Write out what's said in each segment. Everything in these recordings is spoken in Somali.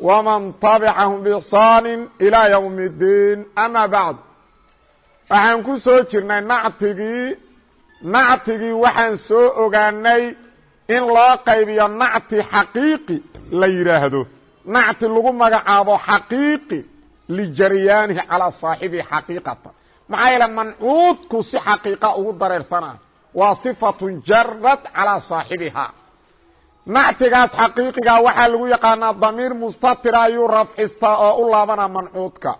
ومن طبعهم بإحsaan إلى يوم الdيin أmا baعd waxaan ku soo jirnay nactigii nactigii waxaan soo ogaanay in loo qaybiyo nacti xaqiiqi la yidhaahdo nacti lagu magacaabo xaqiiqi lijaryaanihi calىa صaaxibihi xaqiiqata maxaa yeele mancuudku si xaqiiqa ugu dareersana waa صifaة jarad calىa صaaxibiha nactigaas xaqiiqiga waxaa lagu yaqaanaa damiir mustatira ayuu rafcistaa oo u laabana mancuudka.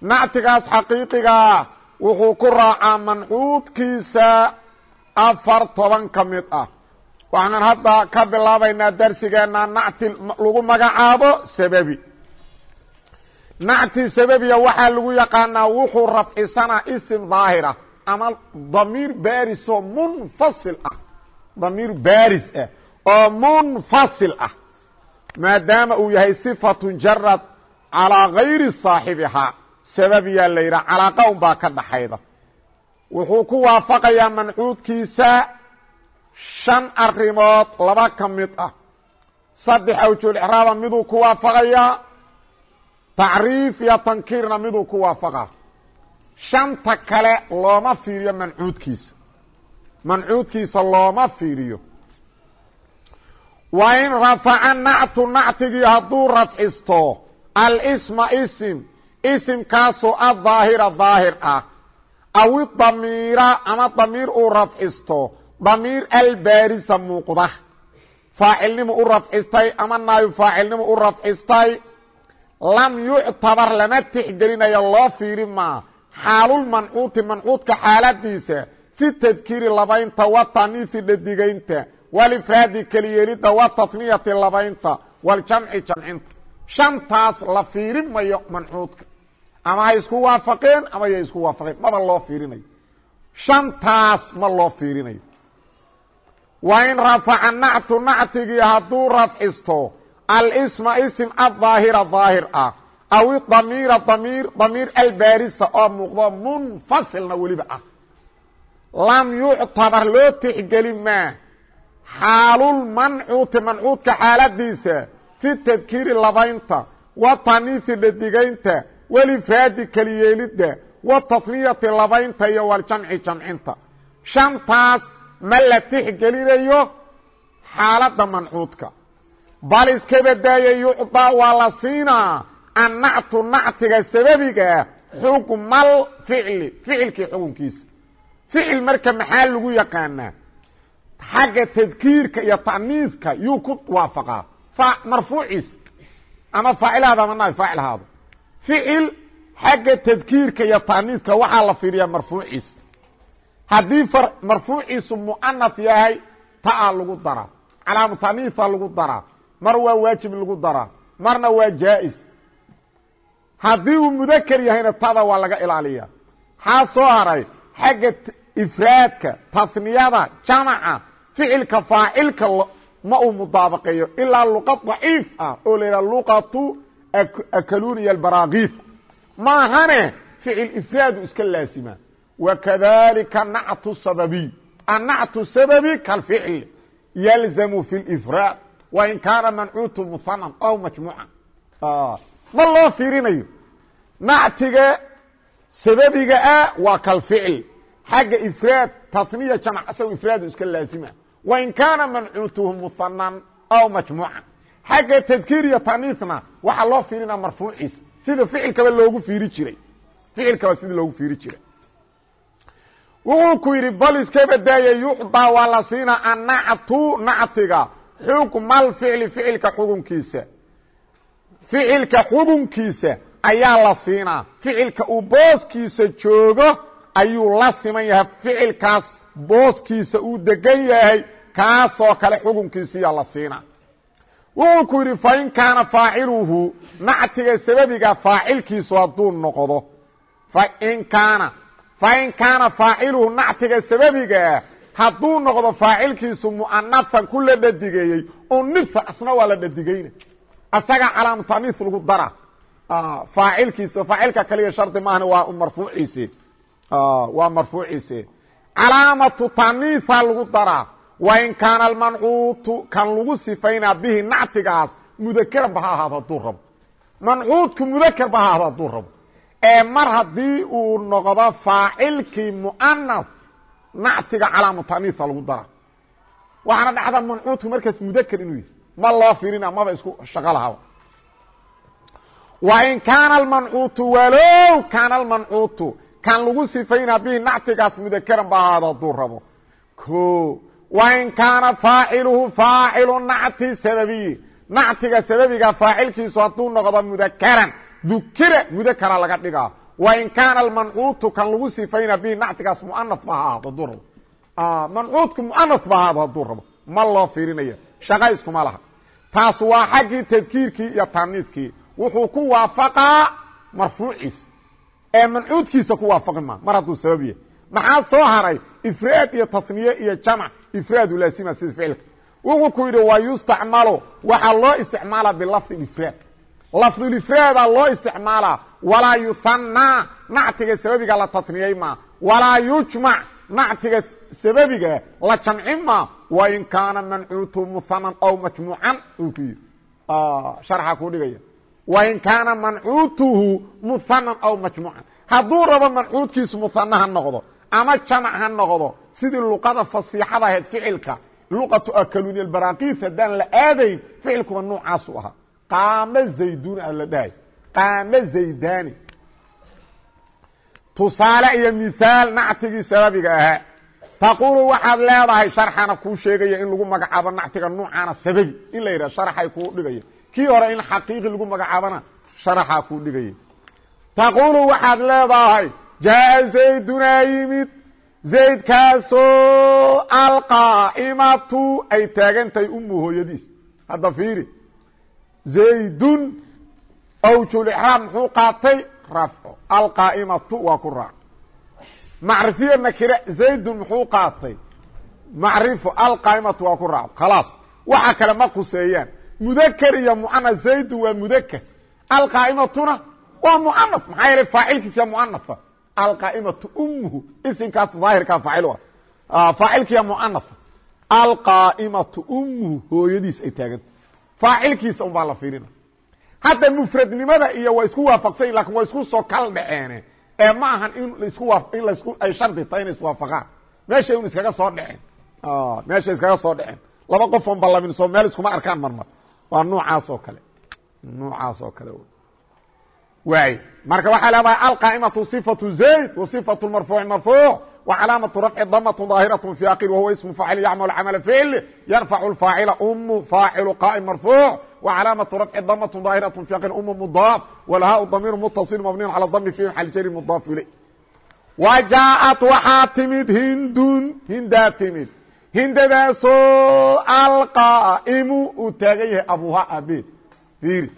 nactigaas xaqiiqigaa wuxuu ku raacaa mancuudkiisa afar toban ka mid ah. waxaanan hadda ka bilaabaynaa darsigeena nacti lagu magacaabo sababi. nacti sababiya waxaa lagu yaqaanaa wuxuu rafcisanaa isim daahira ama damiir barisoo munfasil ah. damiir baris ah oo munfasil ah maadaama uu yahay sifatun jarad calaa gayri saaxibihaa sababyaa la yidhaha calaaqa unbaa ka dhaxayda wuxuu ku waafaqayaa mancuudkiisa shan arrimood laba ka mid ah. Saddex awjood exraaba miduu ku waafaqayaa tacriif iyo tankiirna miduu ku waafaqaa. Shanta kale looma fiiriyo mancuudkiisa. Mancuudkiisa looma fiiriyo wa in rafaca nactu nactigii hadduu rafcisto alsma isim isimkaasoo adaahira daahir ah aw idamiira ama damiir uu rafcisto damiir albaarisa muuqda faacilnimu u rafcistay ama naayu faacilnimu u rafcistay lam yuctabar lama tixgelinayo loo fiiri maa xaalulmancuuti mancuudka xaaladiisa fi tadkiiri labaynta wa taniisi dhadigaynta walifraadi keliyeelidda watatniyati labaynta waljamci jamcinta shantaas la fiirin mayo mancuudka ama hay isku waafaqeen ama yay isku waafaqeen maba loo fiirinayo shantaas ma loo fiirinayo wa in rafaca nactu nactigii hadduu rafcisto alsma isim adaahira daahir ah aw idamiira damiir damiir albaarisa oo muuqdo munfasilna weliba ah lam yuctabar loo tixgeli maa xaalulmancuuti mancuudka xaaladiisa fi tadkiiri labaynta wa taniisi dhadigaynta walifraadi keliyeelidda wa tasniyati labaynta iyo waljamci jamcinta. Shantaas ma la tixgelinayo xaaladda mancuudka. Bal iska badaaya yucdaa waa la siinaa annactu nactiga sababigaa xukmal ficli ficilkii xukunkiisa. Ficil marka maxaa lagu yaqaanaa xagga tadkiirka iyo taniiska yuu ku waafaqaa. Marfuuciis. Ama faacilhaada ama naab faacilhaado ficil xagga tadkiirka iyo taniiska waxaa la fiiriyaa marfuuciis. Haddii marfuuciisu muanaf yahay taa lagu daraa. Calaamu taniisa lagu daraa. Mar waa waajib lagu daraa. Marna waa jaa'is. Haddii uu mudaker yahayna tada waa laga ilaaliya maxaa soo haray? Xagga ifraadka tasniyada jamaca ficilka faacilka ma uu mudaabaqeeyo ilaa luqad daciif ah oo la yidhaha luqatu akaluniya albaraakiif maahane ficil ifraadu iska laasima. Wakadalika nactu sababiy annactu sababi kalficl yalzamu fi lifraad wain kaana mancuutu muhanan aw majmuucan. Ma loo fiirinayo? Nactiga sababiga ah waa kalficl xagga ifraad taniya jamc asagoo ifraadu iska laasima wain kaana mancuutuhu muhanan aw majmuucan xagga tadkiir iyo taniisna waxaa loo fiirina marfuuciis sida ficilkaba loogu fiiri jiray ficilkaba sida loogu fiiri jiray wuxuu ku yidhi bal iska badaaya yucdaa waa la siina annactu nactiga xukmal ficli ficilka xukunkiisa ficilka xukunkiisa ayaa la siinaa ficilka uu booskiisa joogo ayuu la siman yahay ficilkaas booskiisa uu degan yahay kaasoo kale xukunkiisiyaa la siina. Wuxuu ku yidhi fain kaana faaciluhu nactiga sababiga faacilkiisu hadduu noqdo. Fain kaana fain kaana faaciluhu nactiga sababigaa hadduu noqdo faacilkiisu mu'anafan ku la dhadigeeyey unifa asna waa la dhadigeyna asaga calaamutaniis lagu dara. Faacilkiisa faacilka kaliya shardi maahan waa marfuuciise waa marfuuciise calaamatu taniisa lagu daraa wain kaana almancuutu kan lagu sifaynaa bihi nactigaas mudakeran ba ha ahaado hadduu rabo mancuudku mudakar ba ha ahaado hadduu rabo ee mar haddii uu noqdo faacilkii mu'anas nactiga calaamutaniisa lagu daraa waxaana dhacda mancuudku markaas mudakr inuu yihi ma loo firina maba isku shaqo lahaba wain kaana almancuutu walow kaana almancuutu kan lagu sifaynaa bihi nactigaas mudakaran ba ahaado hadduu rabo o wain kaana faaciluhu faacilu nacti sababiyi nactiga sababiga faacilkiisu hadduu noqdo mudakaran dukira mudakara laga dhigaa wain kaana almancuutu kan lagu sifaynaa bihi nactigaas muanaf ba ha ahaado hadduu rabo mancuudku muanaf ba ahaado hadduu rabo ma loo fiirinaya shaqa iskuma laha taas waa xaggii tadkiirkii iyo taaniidkii wuxuu ku waafaqaa marfuuciisa ee mancuudkiisa ku waafaqi maa mar hadduu sabab yahay maxaa soo haray? Ifraad iyo tasniye iyo jamc. Ifraadu laasima sida ficilka wuxuu ku yidhi wa yustacmalu. Waxaa loo isticmaalaa bilafdi ifraad. Lafdulifraada loo isticmaalaa. Walaa yuhanaa nactiga sababiga la tasniyey maa walaa yujmac. Nactiga sababiga la jamci maa wain kaana mancuutu muhanan aw majmuucan uu ku yidhi. Sharxa ku dhigaya. Wain kaana mancuutuhu muhanan aw majmuucan. Hadduu rabo mancuudkiisu muhana ha noqdo ama jamac ha noqdo sidii luqada fasiixada ahayd ficilka luqatu akaluni albarakiis haddaan la aadayn ficilkuba nuucaasu ahaa qaamo zaydun a la dhahay. Qaamo zaydani tusaale iyo mihaal nactigii sababiga ahaa. Taqulu waxaad leedahay sharxana kuu sheegaya in lagu magacaabo nactiga nuucaana sababi in la yidhah sharxay kuu dhigaya. Kii hore in xaqiiqi lagu magacaabona sharaxaa kuu dhigaya. Taqulu waxaad leedahay jaaa zaydunaa yimid zaydkaasoo alqaa'imatu ay taagan tahay umu hooyadiis. Hadda fiiri. Zaydun awjulixraab muxuu qaatay rafco. Alqaa'imatu waa ku raac. Macrifiya nakire zaydun muxuu qaatay. Macrifo alqaa'imatu waa ku raac. Khalaas. Waxa kale ma kuseeyaan mudakr iyo muanas zaydun waa mudakr alqaa'imatuna alqaa'imatu umuhu isimkaas daahirkaa faacil ah faacilkiya alqaa'imatu umuhu hooyadiis ay taaganta faacilkiisa un baa la fiirina. Hadda mufradnimada iyo waa isku waafaqsany laakiin waa isku soo kal dhaceene ee ma ahan in lasku in lasku ay shardi tahay inay iswaafaqaan meeshay un iskaga soo dhaceen. Meeshay iskaga soo dhaceen. Laba qof on ballamin soo meel iskuma arkaan marmar. Waa nuucaas oo kale. Nuucaas oo kale waay marka waxaa leedahay alqaa'imatu صifaةu zayd wa صifaة marfuuci marfuuc وcalaamaةu rafci damaة ظaahiraة fi akir wahuwa ismu faacil yacmal camala ficl yarfacu الfaacila umu faacilu qaa'im marfuuc وcalaamaةu rafci damaة ظaahiraة fi akir umu mudaaf walhaa damiir mutaصil mabniy calى dami fi maxal jari mudaaf ilay wa jaaءat waxaa timid hindun hindaa timid hindadaasoo alqaa'imu uu taagan yahay abuha abe fiiri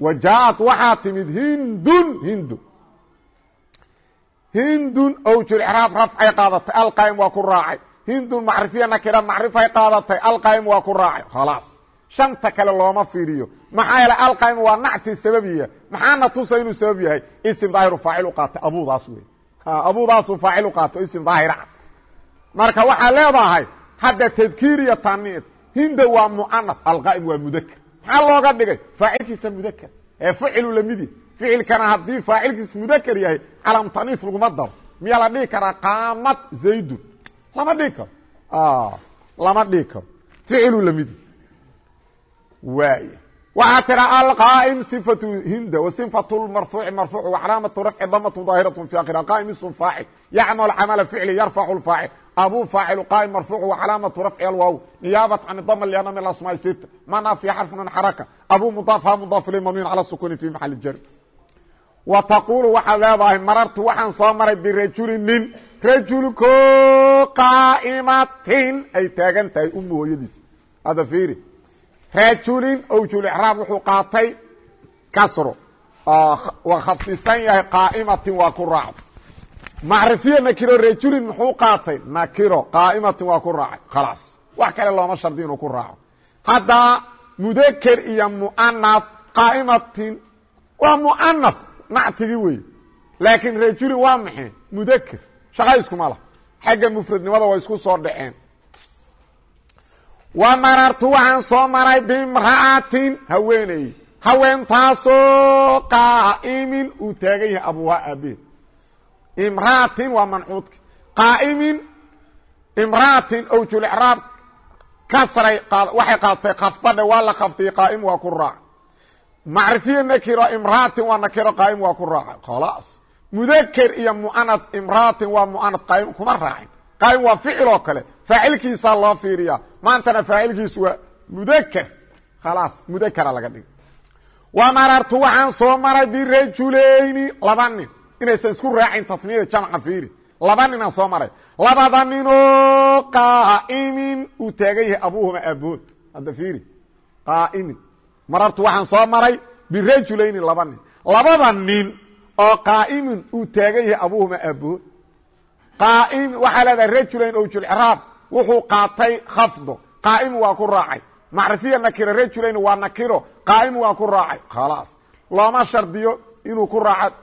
jaaءat waxaa timid hindun hindu. Hindun owjul icraab rafcay qaadatay alqaa'im waa ku raacay. Hindun macrifiya nakira macrifay qaadatay alqaa'im waa ku raacay. Khalaas. Shanta kale looma fiiriyo. Maxaa yeele alqaa'im waa nacti sababiya maxaana tusa inuu sabab yahay? Isim daahiru faacil u qaatay. Abudaas wey. Abudaasuu faacil u qaato daahira marka waxaa leedahay hadda tadkiir taniid hinda waa muanaf alqaa'im waa mudakr maxaa looga dhigay? Faacilkiisa mudkr ee ficilu lamidi ficilkana haddii faacilkiisa mudkr yahay calaam taniif laguma daro. Miyaa la dhihi karaa? Qaamad zaydun. Lama dhihi karo. Ah, lama dhihi karo. Ficilu lamidi waay waxaa tiraa alqaa'im sifatu hinda wa sifatu marfuuci marfuuc wa calaamatu rafci damatu daahiraة fi akhir alqaa'im ism faacil. Yacmalu camala ficli yarfacu faacil abu faacil qaa'im marfuuc wa calaamatu rafci alwaaw niyaabat can idama liana min asmaa'i sita mana fi xarfi min xaraka abu mudaaf ha mudaaf li mamnuun cala sukuni fi maxali jar wa taquulu waxaad leedahay marartu waxaan soo maray birajuli nin rajulko qaa'imatin ay taagan tahay umu hooyadiis ada fiiri rajulin awjul icraab wuxuu qaatay kasro waa khafsisan yahay qaa'imatin waa ku raacda macrifiya nakiro rajulin muxuu qaatay. Nakiro qaa'imatin waa ku raacay. Khalaas. Wax kale looma shardi inuu ku raaco. Haddaa mudaker iyo mu'anaf qaa'imatin waa mu'anaf nactigii wey laakiin rajulin waa maxay? Mudaker shaqa iskuma lah xagga mufradnimada way isku soo dhaceen. Wa marartu waxaan soo maray bimra'atin haweeney. Haweentaasoo qaa'imin uu taagan yahay abuha aabeed imra'atin waa mancuudka. Qaa'imin imra'atin owjulicraab kasray waxay qaadatay khafdadhe waa la khaftiyey qaa'im waa ku raac. Macrifiya nakiro imra'atin waa nakiro qaa'im waa ku raaca khalaas. Mudaker iyo muanad imra'atin waa muanad qaa'im kuma raacin. Qaa'im waa ficil oo kale. Faacilkiisaa loo fiiriyaa. Maantana faacilkiisu waa mudaker khalaas mudakera laga dhigay. Wa marartu waxaan soo maray birajulayni laba nin inaysan isku raacin tasniyada jamca fiiri. Laba ninaan soo maray. Labada ninoo qaa'imin uu taagan yahay abuhuma aabood. Hadda fiiri qaa'imin. Marartu waxaan soo maray birajulayni laba nin. Labada nin oo qaa'imin uu taagan yahay abuhuma aabood. Qaa'im waxaa leedahay rajulayn owjulciraab wuxuu qaatay khafdo. Qaa'imu waa ku raacay. Macrifiya nakiro rajulayn waa nakiro. Qaa'imu waa ku raacay. Khalaas. Looma shardiyo inuu ku raaco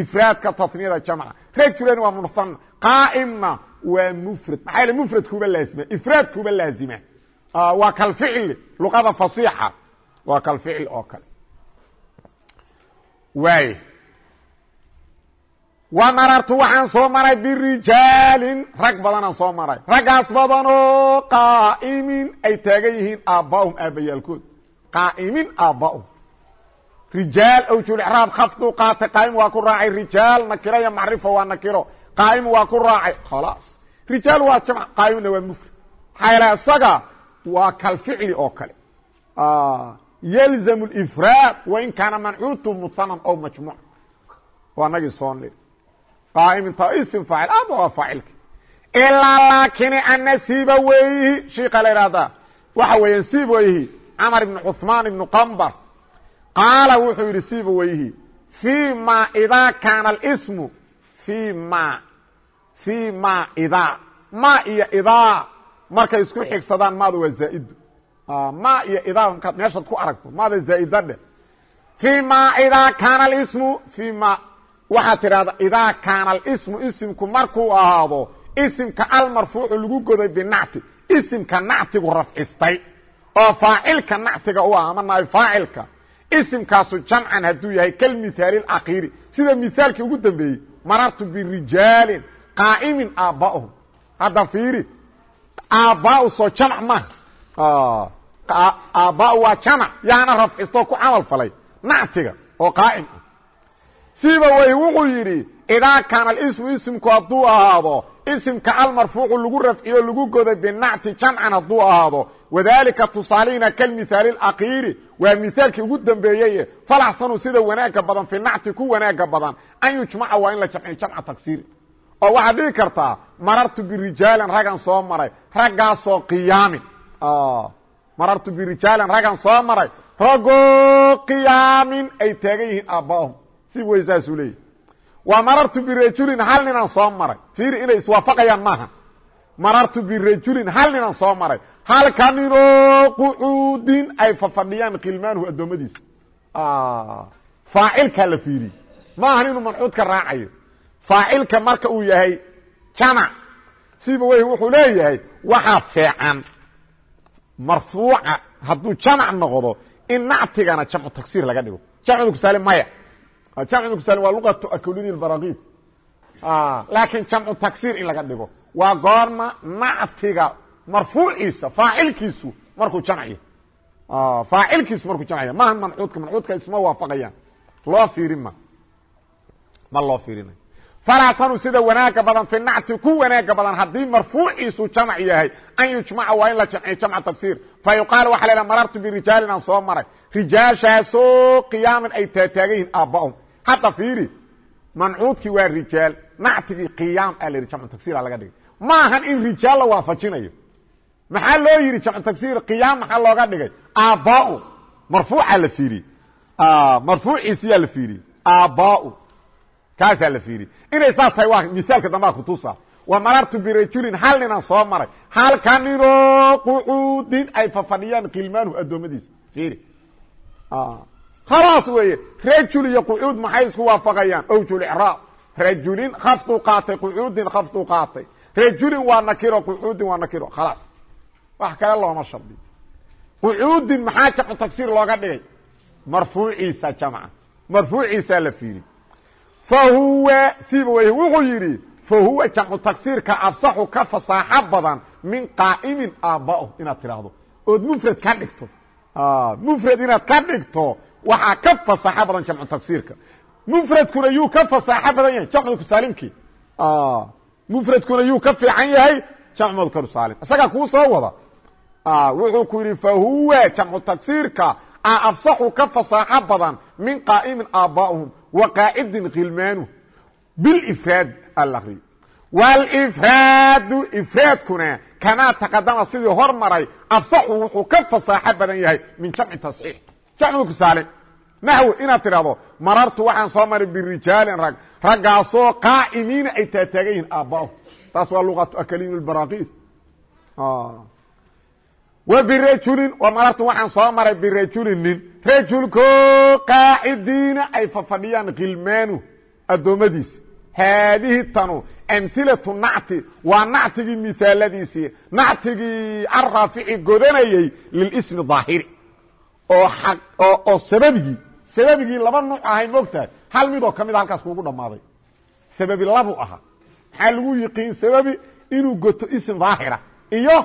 ifraadka tasniyada jamca rajulayn waa muhana qaa'imna waa mufrad maxaa yaele mufradkuuba laazima ifraadkuuba laazima waa kalficli luqada fasiixa waa kalficil oo kale waay wa marartu waxaan soo maray birijaalin rag badanaan soo maray raggaas badanoo qaa'imin ay taagan yihiin aabbaahum aabbayaalkood qaa'imin aabbaahum rijaal awjulicraab khafduu qaatay qaa'im waa ku raacay rijaal nakiro iyo macrifa waa nakiro qaa'im waa ku raacay khalaas. Rijaal waa jamc qaa'imna waa mufrad. Maxaa yaele isaga waa kalficli oo kale. Yalzamu lifraad wain kaana mancuutu muhanan ow majmuuc waa nagii soo niri qaa'iminta ism faacil ama waa faacilka. Ilaa laakini ana siiba weyhi shiika la ihahdaa waxa weeyaan siib weyhi camar ibn cuثmaan ibnu qambar qaala wuxuu yidhi siiba weyhi. Fii ma idaa kaana اlsmu fii ma fii ma idaa. Ma iyo idaa. Markay isku xigsadaan maada waa zaaidu ma iyo idaa markaad meeshaad ku aragto maada zaa'ida dheh. Fii ma idaa kaana اlsmu fii ma waxaad tidhahdaa idaa kaana alismu isimku markuu ahaado isimka almarfuucu lagu goday binacti. Isimka nactigu rafcistay. Oo faacilka nactiga u ah ama naay faacilka isimkaasu jamcan hadduu yahay kalmithaali اlakiiri sida mithaalkii ugu dambeeyey marartu birijaalin qaa'imin aabba'uhum. Hadda fiiri aabbaau soo jamc maha aabba'u waa jamc yaana rafcistoo ku camal falay nactiga oo qaa'im ah. Siba wey wuxuu yidhi idaa kaana alismu isimku hadduu ahaado isimka almarfuucu lagu rafciyo lagu goday binacti jamcan hadduu ahaado wadalika tusaalihina kalmithaali اlakiiri waa mithaalkii ugu dambeeyeye falaxsanu sida wanaaga badan fi nacti ku wanaaga badan an yujmaca waa in la jamciyo jamca tagsiiri oo waxaad dhihi kartaa marartu birijaalin ragan soo maray raggaasoo qiyaamin marartu birijaalin ragan soo maray ragoo qiyaamin ay taagan yihiin aabbaahum si wey saasuu leeyahy wa marartu birajulin hal ninaan soo maray fiiri inay iswaafaqayaan maaha marartu birajulin hal ninaan soo maray. Halka ninoo qucuudin ay fafadhiyaan khilmaanuhu addoommadiisa. Faacilkaa la fiiriye maahan inuu mancuudka raacayo. Faacilka marka uu yahay jamac siba wey wuxuu leeyahay waxaa fiican marfuuca hadduu jamac noqdo in nactigana jamcu tagsiir laga dhigo. Jamcu kusaale maya. Jamcu kusaale waa luqatu akulidi baraqid laakiin jamcu tagsiir in laga dhigo. Waa goorma nactiga marfuuciisa faacilkiisu markuu jamcya faacilkiisu markuu jamcya maaha mancuudka mancuudka isma waafaqayaan. Loo fiirin ma. Loo fiirinayo falaasanu sida wanaaga badan fi nacti ku wanaaga badan haddii marfuuciisu jamc yahay an yujmaca waa in la jamciyo jamca tagsiir fa yuqaal waxa la marartu birijaalin aan soo maray. Rijaashaasoo qiyaaman ay taataagan yihiin aabba'um hadda fiiri mancuudkii waa rijaal nactigii aa la yidhi jamcu tagsiira laga dhigay. Ma ahan in rijaal la waafajinayo. Maxaa loo yidhi jamcu tagsiir qiyaam maxaa looga dhigay? Aabbaau marfuucaa la fiiriyey marfuuciisiyaa la fiiriyey aabbaau kaasaa la fiiriyey inay saas tahay waa misaalka dambaa kutusa wa marartu birajulin hal ninaan soo maray. Halka ninoo qucuudin ay fafadhiyaan kilmaanuhu addoommadiisa. Fiiri khalaas weeye rajul iyo qucuud maxay isku waafaqayaan awjul icraab rajulin khafduu qaatay qucuudin khafduu qaatay rajulin waa nakiro qucuudin waa nakiro khalaas wax kale looma shardiyo qucuudin maxaa jamcu tagsiir looga dhigay marfuuciisa jamca marfuuciisaa la fiiri fa huwa siba wey wuxuu yidhi fa huwa jamcu tagsiirka afsaxu ka fasaaxo badan min qaa'imin aaba'u inaad tidhaahdo ood mufrad ka dhigto mufrad inaad ka dhigto waxaa ka fasaaxo badan jamcu tagsiirka mufradkuna yuu ka fasaaxo badan yahay jamcu kusaalimkii. Mufradkuna yuu ka fiican yahay jamcu mudkaru saalim isagaa kuu soo wada. Wuxuu ku yidhi fahuwa jamcu tagsiirka a afsaxu ka fasaaxo badan min qaa'imin aaba'uhum wa qaacidin khilmaanuh bilifraad alaqri wlifraadu ifraadkuna kamaa taqadama sidii hor afsaxu wuxuu ka fasaaxo badan yahay min jamci tasxiix jamcu kusaalim naxw inaad tidhahdo marartu waxaan soo maray birijaalin rag. Raggaasoo qaa'imiina ay taataagan yihiin aaba'uhum taas waa luqatu akaliim baraqis wa birajulin marartu waxaan soo maray birajulin nin. Rajulko qaacidiina ay fafadhiyaan khilmaanu addoommadiisi haadihi tanu amhilatu nacti waa nactigii mihaaladiisii nactigii arraafici godanayey lilismi daahiri oo oo sababigii sababigii laba nuuc ahay mogtahay hal midoo ka mida halkaas kuugu dhammaaday. Sababi labu ahaa maxaa lagu yiqiin sababi? Inuu goto ism daahira iyo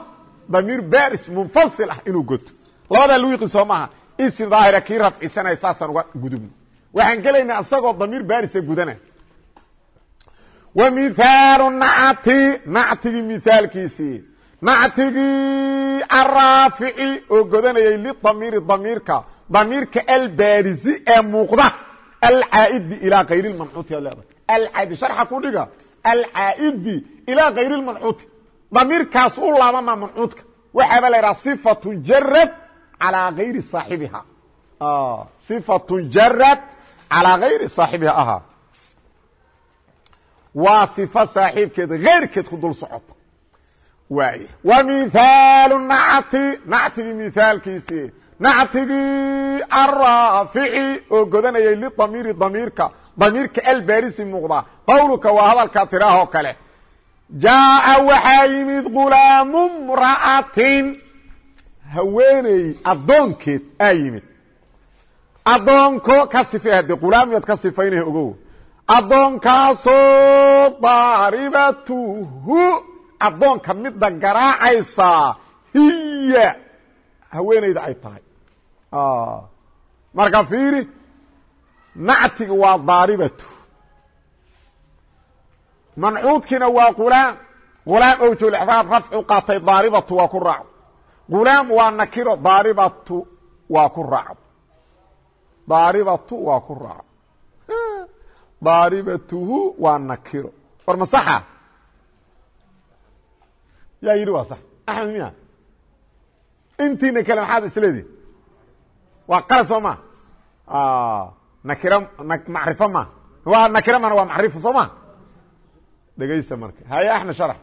damiir baris munfasil ah inuu goto. Labadaa lagu yiqiin soo maaha. Ism daahira kii rafcisanaya saasaan uga gudubno waxaan gelaynaa isagoo damiir barisa gudana. Wa mihaalu nacti nactigii mihaalkiisii nactigii araafici oo godanayay lidamiiri damiirka damiirka albaarizi ee muuqda alcaaidi ilaa kayr mancuuti alcadi sharxa ku dhiga alcaaidi ilaa kayr lmancuuti damiirkaas u laabama mancuudka waxaaba la idhaha ifatun jarad alaa ayri saaibiha ifatun jarad calaa kayri saaxibiha ahaa waa sifa saaxiibkeed keyrkeed ku dul socota mihaalu nacti nactigii mihaalkiisii nactigii araafici oo godanayay lidamiiri damiirka damiirka albarisi muuqda qawluka waa hadalkaa tiraahoo kale jaaa waxaa yimid gulaamu mra'atin haweeney addoonkeed aa yimid addoonko ka sifay haddee gulaamiyaad ka sifaynaya ogow addoonkaasoo daaribatuhu addoonka midda garaacaysaa hiya. Haweenayda ay tahay. Marka fiiri nactiga waa daaribatu. Mancuudkiina waa qulaam qulaam owjulexraab rafcu qaatay daaribatu waa ku raacdo qulaam waa nakiro daaribatu waa ku raacdo daaribatu waa ku raacdo daaribatuhu waa nakiro. War ma saxa yaa yidhi waa sax. Axmed miya intiina kale maxaad isleedihi waa qalad soo ma? Nakiro macrifo ma? Waa nakiro mana waa macrifo soo ma? Dhegaysta marka. Haye axmed sharax.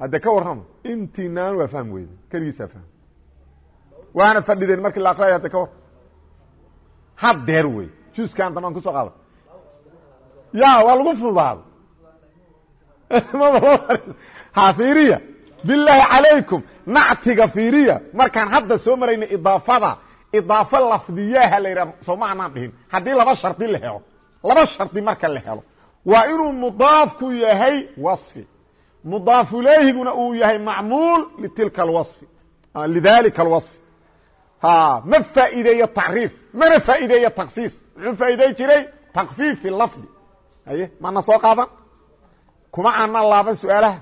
Hadde ka warrama intiinaan waa fahm weyde. Keligiisaa fahm waana fadhideen markii la aqriyayo hadde ka war. Haddeer wey. Juskan damaan ku soo qaada ya waa lagu fududaado ha fiiriya bilaahi calaykum nactiga fiiriya markaan hadda soo marayna idaafada idaafo lafdiyaha la yidhaha sooma anaan dhihin haddii laba shardi la helo laba shardi marka la helo waa inuu mudaafku yahay waصfi mudaafu ilayhiguna uu yahay macmuul litilka alwaصfi lidalika alwaصfi ma faa'iideeyo tacriif mana faa'iideeyo taksiis muxuu faa'iidey jiray takfiif fi lafdi haye mana soo qaadan Kuma aanan laaban su'aalaha?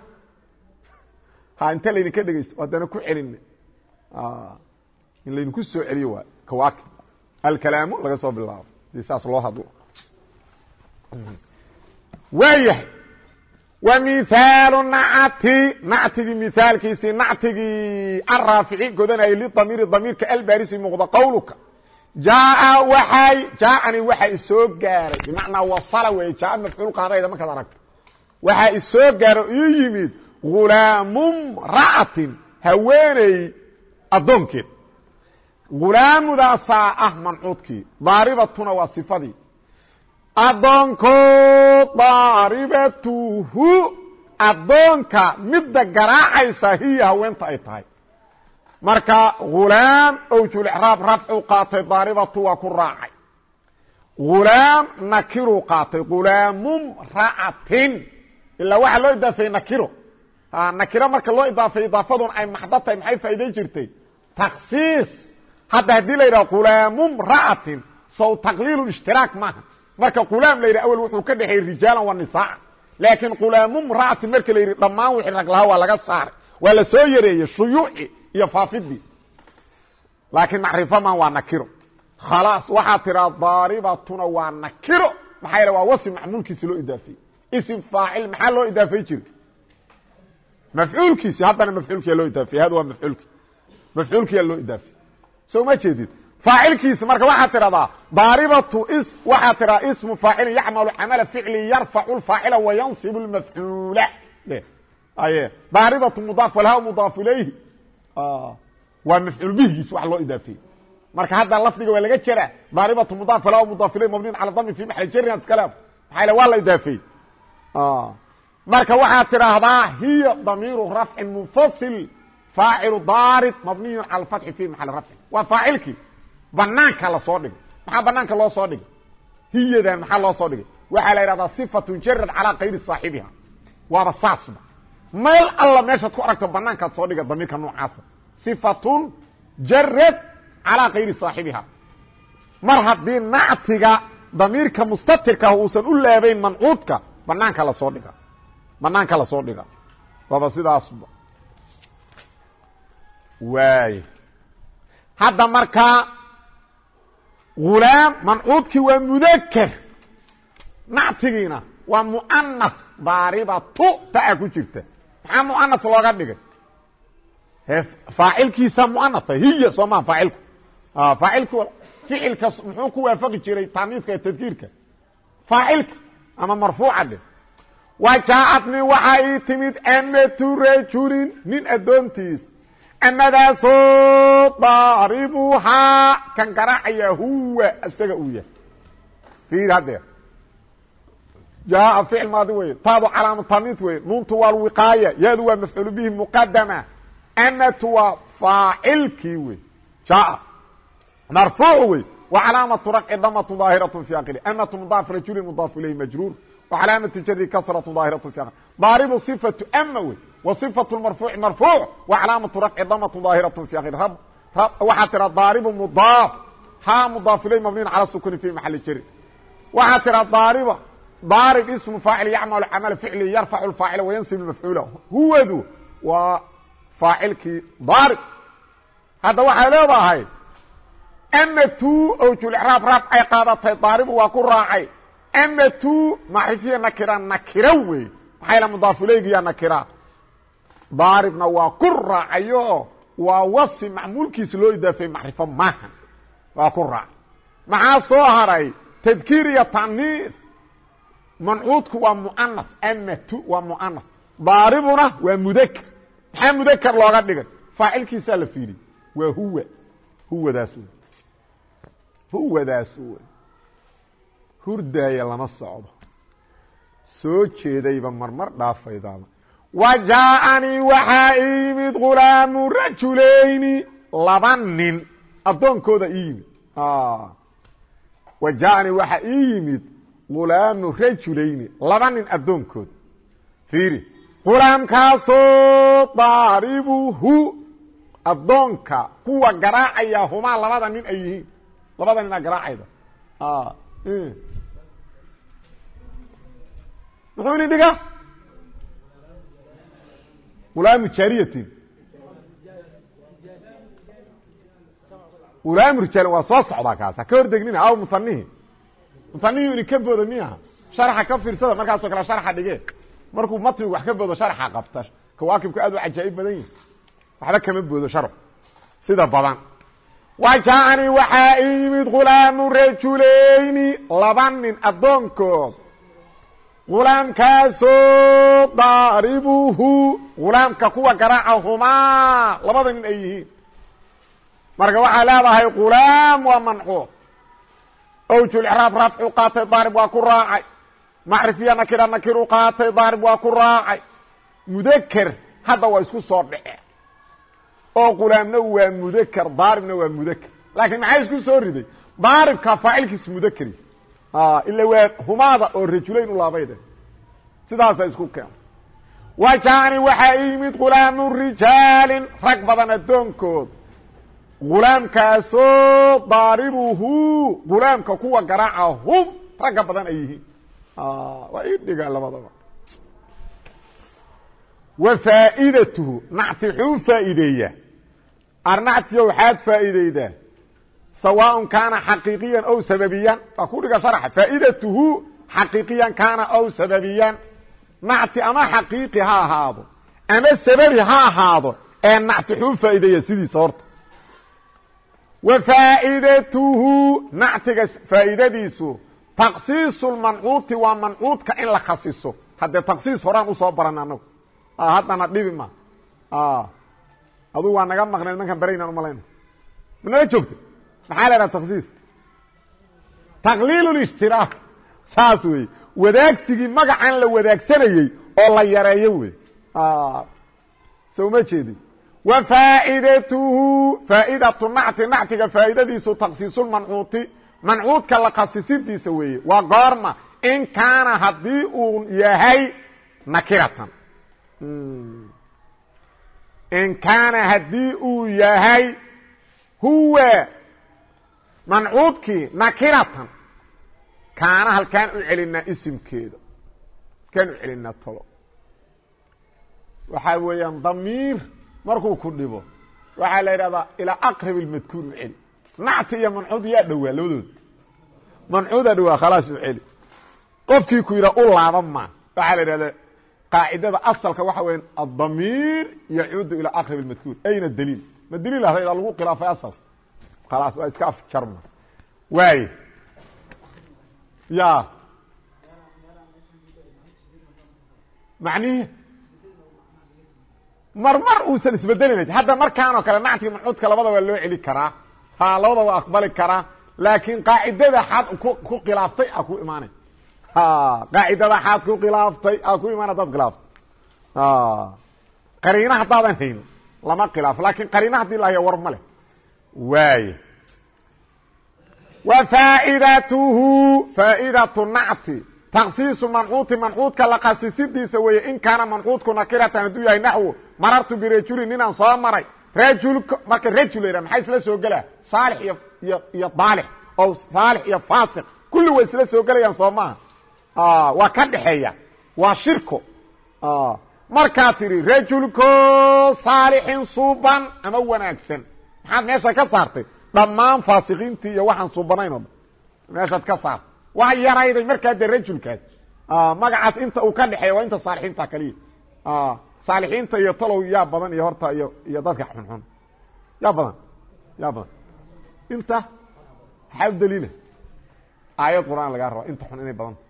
Ha inta laydinka dhegaysto haddana ku celina in laydinku soo celiyo waa kawaakib. Alkalaamu laga soo bilaabo. Dii saas loo hadlo. Waayahay wa mihaalu nacti nactigii mihaalkiisii nactigii araafici godanayay lidamiiri damiirka albaarisi muuqda qawluka. Jaaa waay jaaani waxaa isoo gaaray. Bimacnaa wasala wey jaa mafcuul qaadayda markaad aragto waxaa isoo gaaro ii yimid ghulaamumra'atin haweeney addoonkeed. Ghulaamudaasaa ah mancuudkii daaribatuna waa sifadii. Addoonko daaribatuhu addoonka midda garaacaysa hiya haweenta ay tahay. Marka ghulaam owjulicraab rafcu qaatay daaribatu waa ku raacay. Ghulaam nakiruu qaatay ghulaamumra'atin ilaa waxaa loo idaafeeyey nakiro. Nakiro marka loo idaafeey idaafadun ay maxdo tahay maxay faa'iday jirtay? Taksiis hadda haddii la yidhaha qulaamumra'atin sow taqliilu ishtiraak maaha. Marka qulaam la yidhi awel wuxuu ka dhexeeyey rijaalan wa nisaaca laakiin qulaamumra'atin marka la yidhi dhammaan wixii rag lahaa waa laga saaray. Waa la soo yareeyey shuyuuci iyo faafidii. Laakiin macrifo maan waa nakiro. Khalaas waxaa tiraa daaribatuna waa nakiro. Maxaa yaele waa wasfi macmuulkiisi loo idaafeeyey ism faacil maxaa loo idaafay jiray mafcuulkiisi haddana mafcuulkiya loo idaafey hada waa mafcuulki mafcuulkiyaa loo idaafey soo ma jeedid faacilkiisi marka waxaad tidhahdaa daaribatu waxaad tidhahdaa ismu faacilin yacmalu camala ficli yarfacu lfaacila wayansibu lmafcuula aye daaribatu mudaaf walha mudaaf ilayhi waa mafcuul bihigiis wax loo idaafeeyey marka hadda lafdiga waa laga jeraa daaribatu mudaaf walha mudaaf ilayhi mabniin cala dami fi maxali jarin iskale maxaa waa la idaafeeyey marka waxaad tidhaahdaa hiya damiiru rafcin munfasil faacilu daarib mabniyu cala alfatxi fi maxali rafcin waa faacilkii banaanka la soo dhigay maxaa banaanka loo soo dhigay hiyadan maxaa loo soo dhigay waxaa la yidhahdaa sifatun jarad calaa kayri saaxibiha waaba saasba meel alla meeshaad ku aragto banaankaad soo dhiga damiirka noocaasa sifatun jarad calaa kayri saaxibiha mar haddii nactiga damiirka mustatirka uusan u laabayn mancuudka banaanka la soo dhiga. Banaanka la soo dhiga. Waaba sidaasba waay. Hadda markaa hulaam mancuudkii waa mudakr nactigiina waa muanaf daaribatu taa ku jirta. Maxaa muanaf looga dhigay? Faacilkiisa muanaa hiya soo maa faacilku faacilku ficilka muxuu ku waafaqi jiray taaniidka ee tadkiirka faacilka ama marfuuca dhe wa jaaatni waxaa ii timid amatu rajulin nin addoontiis. Amadaasoo daaribuhaa kan garaacaya huwa isaga uu yahay. Fiir haddeer jaa ficil maadi wey taadu calaama taniid wey nuuntu waa alwiqaaya yaadu waa mafcuul bihi muqadama amatu waa faacilkii wey jaa marfuuc wey وcلاaمة رفع dmة ظاahiرة في akhر أmة مضاaف رajuل مضاaف iليه majrوur وcلاaمaة jر ksرة ظاahiرة في akhر ضاaرب صفة أm wey وصفة المرفوع مرفوع وcلاaمaة رفع dmة ظاahiرة في akhر waxaa tira ضاaرب مضاaف ha مضاaف iليه مبني على السكن في محل jر waxaa tira ضاaربa ضاaرب اسم فاaعل يعمل cمل فعلي يرفع الفاaعل وينصب المفعuل huwdu waa فاacilkii ضاaرب hadda waxay leedahay amatu owjulraab raab ay qaadatay daaribu waa ku raacay. Amatu macrifiya nakira nakira wey. Maxaa la mudaafulaygiya nakira? Daaribna waa ku raacayo waa wasfi macmuulkiisa loo idaafay macrifo maaha. Waa ku raacay. Maxaa soo haray? Tadkiir iyo taniir mancuudku waa muanaf amatu waa muanaf daaribuna waa mudakr maxaa mudakr looga dhigay? Faacilkiisaa la fiiriy waa huwa. Huwadaas wey huwadaas wey hurdaaya lama socdo soo jeedayba marmar dhaafaydaaba wa jaaanii waxaa ii yimid ghulaamu rajulayni laba nin addoonkooda ii yimid wa waxaa ii yimid ghulaamu rajulayni laba nin addoonkooda fiiri ghulaamkaasoo daaribuhu addoonka kuwa garaacaya humaa labada nin ay yihiin labada nina garaacayda muxuu ini dhiga? Ulaamu jaariyatin. Ulaamu rijaal waa soo socdaa kaas. Ha ka hor degnina aw muanihi muanihi ini ka booda miyaha. Sharxa ka fiirsada markaasoo kale sharxa dhige markuu matnigu wax ka boodo sharxa qabta. Kawaakibka aad u cajaa'ib badan yihi waxba kama boodo sharx sida badan wa jaanii waxaa ii yimid khulaamu rajulayni laba nin addoonkood ghulaamkaasoo daaribuhu ghulaamka kuwa garaacahumaa labada nin ay yihiin. Marka waxaa leedahay ghulaam waa mancuub owjulcraab rafcu qaatay daarib waa ku raacay. Macrifiya nakira nakir u qaatay daarib waa ku raacay. Mudaker hadda waa isku soo dhace oo qulaamna waa mudaker daaribna waa mudaker laakiin maxaa isku soo riday? Daaribka faacilkiis mudakeri ila waa humaada oo rajulayn u laabayde sidaasa isku keena wa jaani waxaa i yimid gulaamu rijaalin rag badan addoonkood. Gulaamkaasoo daaribuhu gulaamka kuwa garaaca hum ragga badan ay yihiin. Waa ii dhigaa labadaba. Wa faa'iidatuhu nacti xuu faa'iideeya arnactiyo waxaad faa'iideydaa sawaaء kaana xaqiiqiyan ow sababiyan. Waa ku dhiga xaqiiqiyan kaana ow sababiyan. Nacti ama xaqiiqi ha ahaado ama sababi ha ahaado ee nacti xuu faa'iideeya sidiisa horta wa faa'iidatuhu nactiga faa'iidadiisu taksiisu lmancuuti waa mancuudka in la khasiso haddee taksiis horaan u soo baran anagu haddana dhibi ma adu waa naga maqnay nimankaan bara inaan umalayno manala joogta maxaa la idhaha taksiis taqliil اlijtiraaf saas wey wadaagsigii magacan la wadaagsanayey oo la yareeyo wey ah. so ma jeedin wa faa'iidatuhu faa'iidatu nacti. Nactiga faa'iidadiisu taksiisulmancuuti mancuudka la khasisidiisa weeye. Waa goorma in kaana haddii uu yahay nakiratan. Hmm in kaana haddii uu yahay huwa mancuudkii nakiratan kaana halkaan u celinaa isimkeeda halkaan u celinaa tolo waxaa weeyaan damiir markuu ku dhibo waxaa la yidhahdaa ilaa aqrab اmadkuur u celi nacti iyo mancuud yaa dhowaa labadooda mancuudaa dhowaa khalaas u celi qofkii ku yidhaha u laaban maa waxaa la yidhahdaa qaacidada asalka waxa weya adamiir yacuudu ilaa aqrab اmadkuur ayna daliil? Ma daliil ahda lagu khilaafay asal khalaas waa iska afjarma waay ya macnihi mar mar uusan isbedelin hadda markaan oo kale nactiga mancuudka labada waa loo celi karaa. Ha labada waa aqbali karaa. Laakiin qaacidada xaad ku khilaaftay a ku imaanay qaacidada xaad ku khilaaftay a ku imaan hadaad khilaaftay qariina haddaadan hayn lama khilaafo laakiin qariina haddii la haya war ma leh. Waay wa faaidatuhu faaidatu nacti taksiisu mancuuti mancuudka la khasisidiisa weeye in kaana mancuudku nakiratan hadduu yahay naxwo marartu birajulin ninaan soo maray rajulka marka rajul la yidhaha maxaa isla soo gelaa saalix iyo iyo iyo daalix oo saalix iyo faasiq kulli way isla soo gelayaan soo maaha waa ka dhexeeya. Waa shirko markaa tidhi rajulko saalixin suuban ama wanaagsan. Maxaad meesha ka saartay? Dhammaan faasikiintii iyo waxaan suubanayn o dhan meeshaad ka saartay. Waa yarayday markaa de rajulkaas. Magacaas inta uu ka dhexeeya waa inta saalixiinta kaliya. Saalixiinta iyo talow yaa badan iyo horta iyo iyo dadka xunxun yaa badan yaa badan. Inta maxaa u daliila aayad qur'aan lagaa rabaa inta xun inay badanta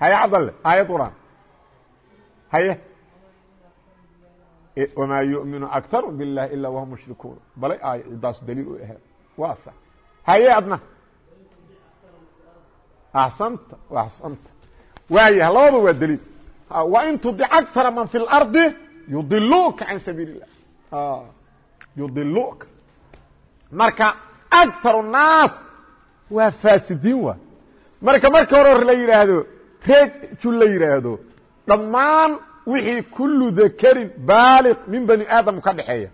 haye cabdalle aayad qur'aan haye wmaa yuminu aktaru biاllahi ila wahum mushrikuun balay aayadaas daliil u ahayd waa sax haye adna axsanta axsanta waayah labada waa daliil wain tudic akara man fi اlardi yudiluka can sabiil الlah yudiluka marka akaru الnaas waa faasidiin waa marka marka hore la yidhaahdo rejul la yidhaahdo dhammaan wixii kulu dakarin baaliq min bani aadam ka dhexeeya.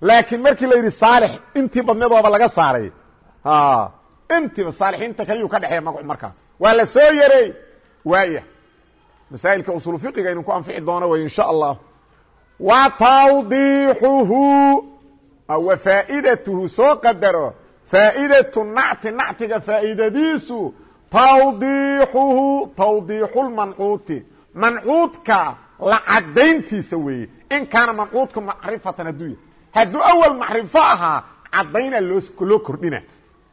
Laakiin markii la yidhi saalix intii badneedooba laga saaray. Intiiba saalixiinta kaliyuu ka dhexeeya magacu markaa. Waa la soo yareey waaya masaa'ilka usul fiqiga aynu ku anfici doono way insha allah. Wa tawdiixuhu wa faa'idatuhu soo qadaro. Faa'idatu nacti nactiga faa'iidadiisu tawdiixuhu tawdiixulmancuuti mancuudka la cadayntiisa weeye. In kaana mancuudka macrifatan hadduu yahy hadduu awal macrifo ahaa cadaynaa loo kordhina.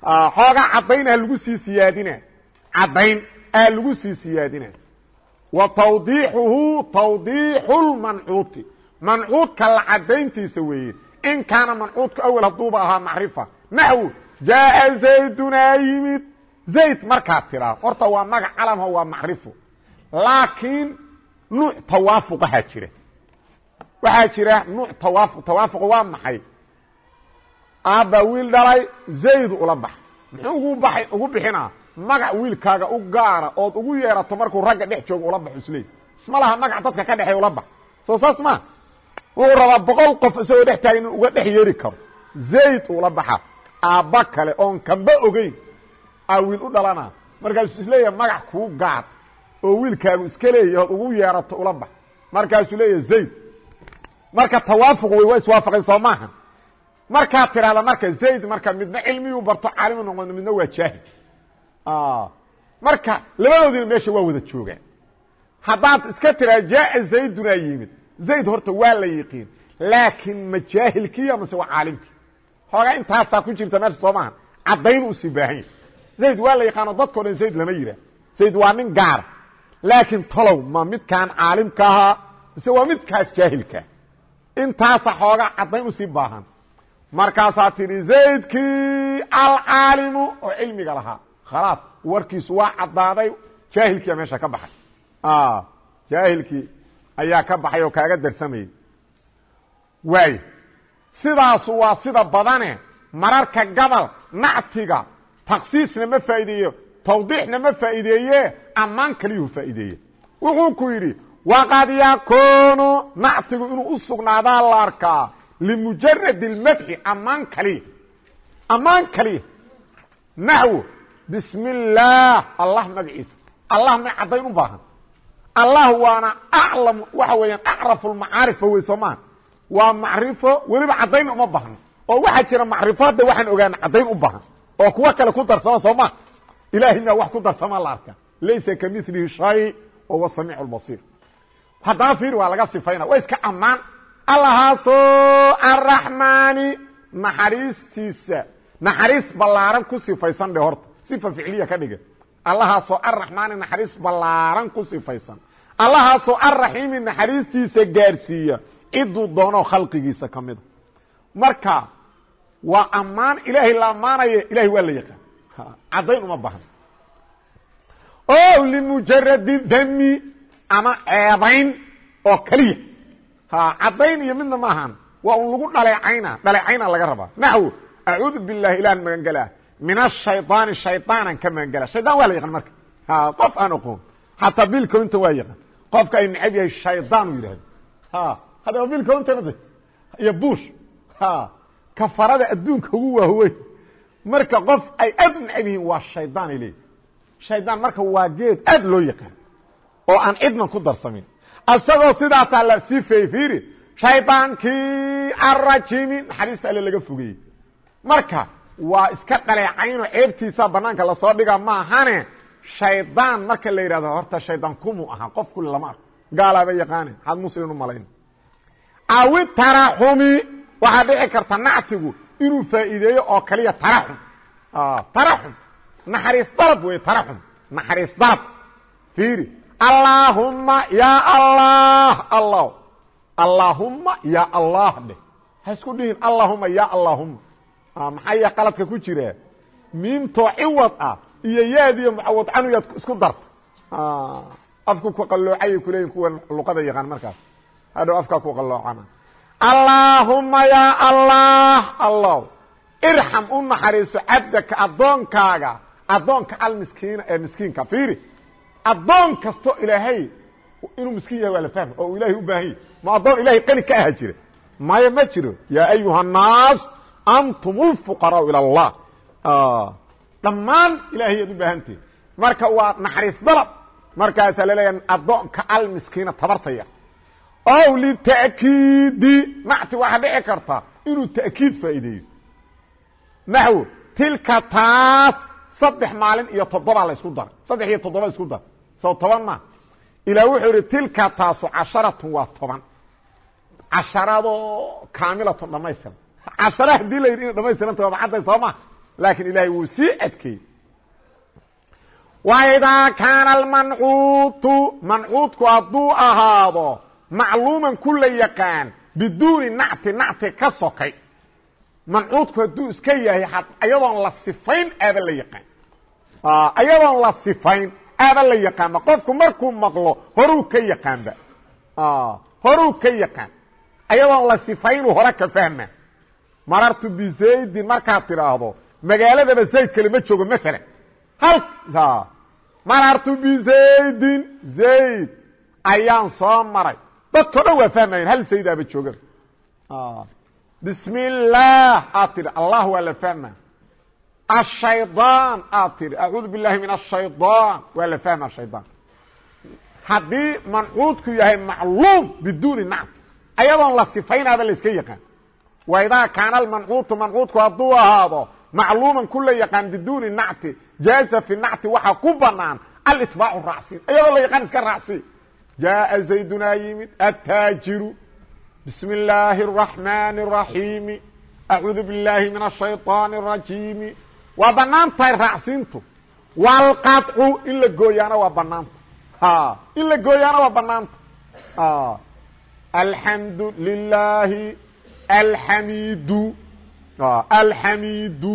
Xoogaa cadaynaha lagu sii siyaadina cadayn aa lagu sii siyaadina wa tawdiixuhu tawdiixu lmancuuti mancuudka la cadayntiisa weeye. In kaana mancuudka awel hadduuba ahaa macrifa. Naxwu jaaa zaydunaa yimid zayd markaad tiraa horta waa magac calamha waa macrifo laakiin nuuc tawaafuqahaa jira. Waxaa jira nuuc tawaafuq tawaafuqa waa maxay? Aabba wiil dhalay zayd ula bax muxuu ugu baxay ugu bixinaa magac wiilkaaga u gaara ood ugu yeerato markuu ragga dhex joogo ula baxo isleey. Isma laha magac dadka ka dhexey ula bax soo saas ma. Wuxuu rabaa boqol qof isagoo dhex taagan inuu uga dhex yeeri karo. Zayd ula baxa aabba kale oon kamba ogeyn aa wiil u dhalana. Markaasuu is leeyahay magac kuu gaar oo wiilkaagu iska leeyahy ood ugu yeerato ula bax. Markaasuu leeyahay zayd marka tawaafuq wey waa iswaafaqeen soo maaha markaad tidhahda marka zayd marka midna cilmiyuu barto caalimu noqon midna waa jaahil. Marka labadoodina meesha waa wada joogaan. Haddaad iska tiraa jaaa zaydunaa yimid. Zayd horta waa la yiqiin laakiin ma jaahilkiya mase waa caalimki hoogaa intaasaa ku jirta meesha soo maaha caddayn u sii baahan yahy zayd waa la yaqaano dadkao dhan zayd lama yidhaah zayd waa nin gaara laakiin tolow ma midkaan caalimka ahaa mise waa midkaas jaahilkaa intaasa xoogaa caddayn u sii baahan. Markaasaa tidhi zaydkii alcaalimu oo cilmiga lahaa. Khalaas warkiisu waa caddaaday jaahilkiia meesha ka baxay. Jaahilkii ayaa ka baxay oo kaaga darsamayay. Waay sidaasu waa sida badane mararka gabal nactiga taksiisna ma faa'iideeyo tawdiixna ma faa'iideeye ammaan kaliyuhu faa'iideeye wuxuu ku yidhi waqad yakuunu nactigu inuu u sugnaadaa la arkaa limujarad اlmadxi ammaan kaliya ammaan kaliya naxwo bismi اllaah allah magaciisa allah may caddayn u baahan. Allah waana aclam waxa weeyaan acrafu lmacaarifa wey soo maa waa macrifo weliba caddayn uma baahno oo waxaa jira macrifo waxaan ogaana caddayn u baahan oo kuwo kale ku darsama soo ma. Ilahay maa wax ku darsama la arka. Laysa kamilihi shay wahuwa samiic اlbasiir haddana fiir waa laga sifayna. Waa iska ammaan. Allahaasoo arraxmaani naxariistiisa naxariis ballaaran ku sifaysan dhe horta. Sifa ficliya ka dhiga allahaasoo arraxmaani naxariis ballaaran ku sifaysan. Allahaasoo arraxiimi naxariistiisa gaarsiiya. Ciduu doonoo khalqigiisa ka mida marka waa ammaan ilaahay la ammaanaya ilahay waa la yaqaan caddayn uma bahan o limujaradi dami ama ceebayn oo keliya caddayn iyo midna ma ahan waa un lagu dhaleecayna dhaleecayna laga rabaa naxwo acuudu bilahi ilaan magangelaa min ashayطaani shayطaanan ka magangela shayطan waa la yaqaan marka qof aan oqoon xataa bill counton waa yaqaan qofka ay necab yahay shayطaan u yidhahdo haddaba bill counton iyo bush kafarada adduunka ugu waaweyn. Marka qof ay aad u necab yihiin waa shayطaan ay leeyihiin shaydaan marka waa geed aad loo yaqaan oo aan cidna ku darsamin. Asagoo sidaasaa la sii fayfiiri shaydaankii arajimi naxariista alle laga fogeeyey marka waa iska dhaleecaynoo ceebtiisaa banaanka la soo dhiga maahane shaydaan marka la yidhahdo horta shaydaan kumuu ahaa qof kule lama arko. Gaalaaba yaqaane maxaad muslim u malayn. Awi taraxumi waxaa dhici karta nactigu inuu faa'iideeyo oo kaliya taraxum. Taraxum. Naxariis dalab wey taraxum. Naxariis dalab fiiri allaahumma ya allah allah allaahumma ya allah dheh ha isku dhihin allahuma ya allaahuma maxaa ya qaladka ku jira? Miimtoo ciwad ah iyo yaadiyo mucawad canu yaad isku darta. Afku ku qalloocayay kuleeyihin kuwa luqada yaqaan markaas. Hadhow afkaa ku qalloocana allaahuma yaa allah. Allaw irxam u naxariiso cabdaka addoonkaaga. Addoonka almiskiina ee miskiinka fiiri. Addoon kastoo ilaahay inuu miskiin yahay waa la fahma oo uu u baahan yahy ma addoon ilahay qani ka aha jira maya ma jiro. Yaa ayuha annaas antum اlfuqaraau ilى allah. Ah, dhammaan ilaahayaad u baahantihin marka waa naxariis dalab. Markaasaa laleeyaha addoonka almiskiina tabartaya ow lita'kiidi nacti waxaa dhici karta inuu ta'kiid faa'iideeyo naxwo tilka taas saddex maalin iyo toddoba la isku dar. Saddex iyo toddoba isku dar. Soo toban ma. Ilaa wuxuu yidhi tilka taasu casharatun waa toban. Casharadoo kaamilatun dhamaystiran. Cashara haddii la yidhi ina dhamaystiranta waa macadday soo ma. Laakiin ilaahay wuu sii adkeeyey. Waidaa kaana almancuutu mancuudku hadduu ahaado macluuman ku la yaqaan biduuni nacti nacti ka sokay. Mancuudku hadduu iska yahay ayadoon la sifayn aaba la yaqaan. Ayadoon la sifayn aaba la yaqaanba. Qofku markuu maqlo horuu ka yaqaanba. Horuu ka yaqaan. Ayadoon la sifaynuu hore ka fahma marartu bizaydin markaad tidhaahdo magaaladaba zayd kale ma joogo maalan hal marartu bizaydin zayd ayaan soo maray dadko dhan waa fahmayeen hal saydaaba joogaba bismi illaah aad tidhi. Allah waa la fahma ashayطaan aad tidhi. Acuudu billahi min ashayطaan waa la fahma shaydaan haddii mancuudku yahay macluum biduuni nacm ayadoon la sifaynaaba la iska yaqaan. Waidaa kaana almancuutu mancuudku hadduu ahaado macluuman ku la yaqaan biduuni nacti jaaza fi nacti waxaa ku banaan alitbaacu raacsiin. Ayadoo la yaqaan iska raacsi jaaa zaydunaa yimid attaajiru bismi illaahi الraxmaani الraxiimi acuudu biاllaahi min الshayطaani الrajiimi waa banaan tahay raacsiintu waalqaطcu in la gooyaana waa banaanta in la gooyaana waa banaanta alxamdu lilaahi alxamidu alxamidu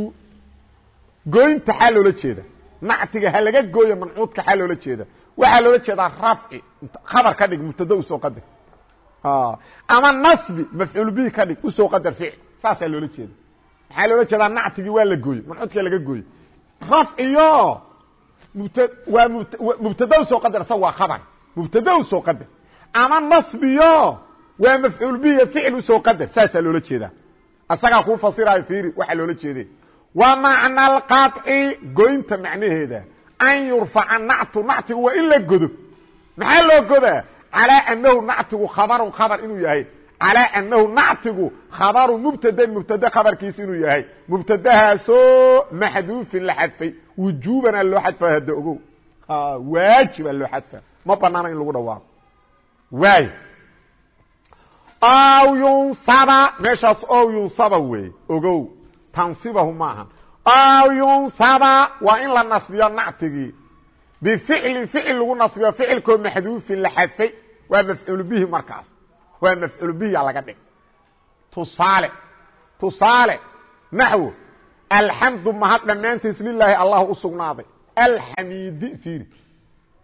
gooynta xaa loola jeeda nactiga ha laga gooyo mancuudka xaa loola jeeda waxaa loola jeedaa rafci. Khabar ka dhig mubtada u soo qadar ama nasbi mafcuul bihi ka dhig u soo qadar ficil saasaa loola jeeda maxaa loola jeedaa nactigii waa la gooye mancuudka laga gooye rafciyo mubtada u soo qadar sa waa khabar. Mubtada u soo qadar ama nasbiyo waa mafcuul bihi ficil u soo qadar saasaa loola jeedaa. Asagaa kuu fasiraayo fiiri waxaa loola jeede wa macna alqaطci goynta macnaheeda an yurfaca nactu nactigu waa in la godo. Maxaa loo godaa? Calىa anahu nactigu khabarun khabar inuu yahay. Calىa anahu nactigu khabaru mubtadan mubtade khabarkiisa inuu yahay. Mubtadahaasoo maxduufin la xadfay. Wujuubana loo xadfaa hadda ogow. Waajiba loo xadfa ma banaana in lagu dhawaaqo. Waay. Aw yunsaba meeshaas ow yunsaba weeye ogow tansibahu maaha aw yunsaba waa in la nasbiyo nactigii bificlin ficil lagu nasbiyo ficilkoo maxduufin la xadfay. Waa mafcuul bihi markaas. Waa mafcuul bihiya laga dhig. Tusaale tusaale naxwo alxamdu mahad dhammaantiis lilaahi allah u sugnaaday. Alxamiidi fiiri.